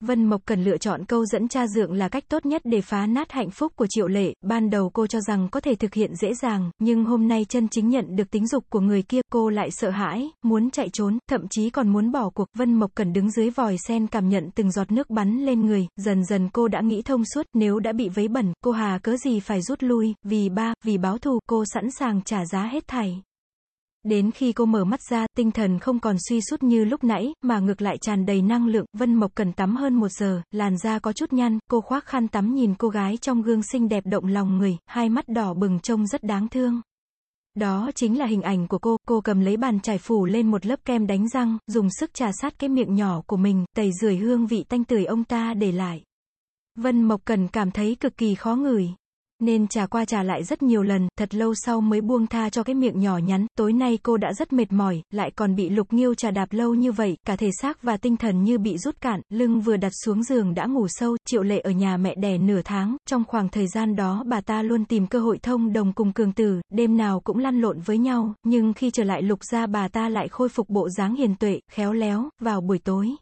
Vân Mộc cần lựa chọn câu dẫn cha dượng là cách tốt nhất để phá nát hạnh phúc của Triệu Lệ, ban đầu cô cho rằng có thể thực hiện dễ dàng, nhưng hôm nay chân chính nhận được tính dục của người kia, cô lại sợ hãi, muốn chạy trốn, thậm chí còn muốn bỏ cuộc. Vân Mộc cần đứng dưới vòi sen cảm nhận từng giọt nước bắn lên người, dần dần cô đã nghĩ thông suốt, nếu đã bị vấy bẩn, cô hà cớ gì phải rút lui, vì ba, vì báo thù, cô sẵn sàng trả giá hết thảy. Đến khi cô mở mắt ra, tinh thần không còn suy sút như lúc nãy, mà ngược lại tràn đầy năng lượng, Vân Mộc cần tắm hơn một giờ, làn da có chút nhăn, cô khoác khăn tắm nhìn cô gái trong gương xinh đẹp động lòng người, hai mắt đỏ bừng trông rất đáng thương. Đó chính là hình ảnh của cô, cô cầm lấy bàn chải phủ lên một lớp kem đánh răng, dùng sức trà sát cái miệng nhỏ của mình, tẩy rửa hương vị tanh tưởi ông ta để lại. Vân Mộc Cần cảm thấy cực kỳ khó ngửi. Nên trà qua trà lại rất nhiều lần, thật lâu sau mới buông tha cho cái miệng nhỏ nhắn, tối nay cô đã rất mệt mỏi, lại còn bị lục nghiêu trà đạp lâu như vậy, cả thể xác và tinh thần như bị rút cạn, lưng vừa đặt xuống giường đã ngủ sâu, triệu lệ ở nhà mẹ đẻ nửa tháng, trong khoảng thời gian đó bà ta luôn tìm cơ hội thông đồng cùng cường tử, đêm nào cũng lăn lộn với nhau, nhưng khi trở lại lục ra bà ta lại khôi phục bộ dáng hiền tuệ, khéo léo, vào buổi tối.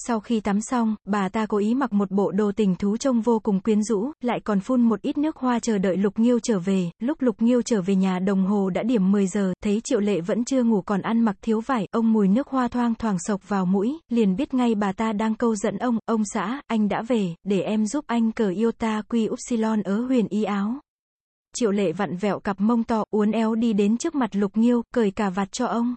Sau khi tắm xong, bà ta cố ý mặc một bộ đồ tình thú trông vô cùng quyến rũ, lại còn phun một ít nước hoa chờ đợi Lục Nghiêu trở về. Lúc Lục Nghiêu trở về nhà đồng hồ đã điểm 10 giờ, thấy Triệu Lệ vẫn chưa ngủ còn ăn mặc thiếu vải, ông mùi nước hoa thoang thoảng sộc vào mũi, liền biết ngay bà ta đang câu dẫn ông, ông xã, anh đã về, để em giúp anh cờ Iota Quy Upsilon ở huyền y áo. Triệu Lệ vặn vẹo cặp mông to, uốn éo đi đến trước mặt Lục Nghiêu, cởi cà vạt cho ông.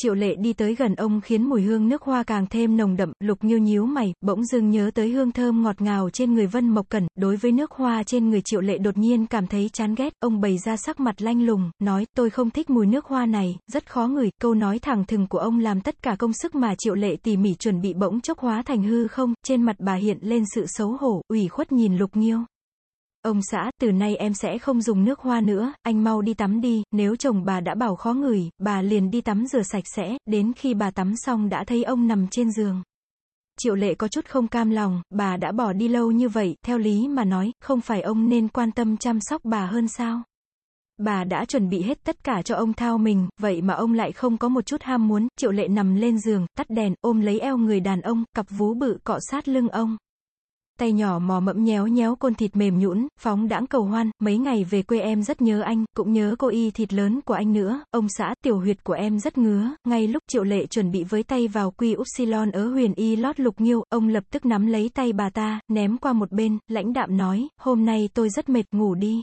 Triệu lệ đi tới gần ông khiến mùi hương nước hoa càng thêm nồng đậm, lục nhiêu nhíu mày, bỗng dưng nhớ tới hương thơm ngọt ngào trên người Vân Mộc Cẩn, đối với nước hoa trên người triệu lệ đột nhiên cảm thấy chán ghét, ông bày ra sắc mặt lanh lùng, nói, tôi không thích mùi nước hoa này, rất khó ngửi, câu nói thẳng thừng của ông làm tất cả công sức mà triệu lệ tỉ mỉ chuẩn bị bỗng chốc hóa thành hư không, trên mặt bà hiện lên sự xấu hổ, ủy khuất nhìn lục nhiêu. Ông xã, từ nay em sẽ không dùng nước hoa nữa, anh mau đi tắm đi, nếu chồng bà đã bảo khó ngửi, bà liền đi tắm rửa sạch sẽ, đến khi bà tắm xong đã thấy ông nằm trên giường. Triệu lệ có chút không cam lòng, bà đã bỏ đi lâu như vậy, theo lý mà nói, không phải ông nên quan tâm chăm sóc bà hơn sao? Bà đã chuẩn bị hết tất cả cho ông thao mình, vậy mà ông lại không có một chút ham muốn, triệu lệ nằm lên giường, tắt đèn, ôm lấy eo người đàn ông, cặp vú bự cọ sát lưng ông tay nhỏ mò mẫm nhéo nhéo côn thịt mềm nhũn, phóng đãng cầu hoan, mấy ngày về quê em rất nhớ anh, cũng nhớ cô y thịt lớn của anh nữa, ông xã, tiểu huyệt của em rất ngứa, ngay lúc triệu lệ chuẩn bị với tay vào quy upsilon ở huyền y lót lục nghiêu, ông lập tức nắm lấy tay bà ta, ném qua một bên, lãnh đạm nói, hôm nay tôi rất mệt, ngủ đi.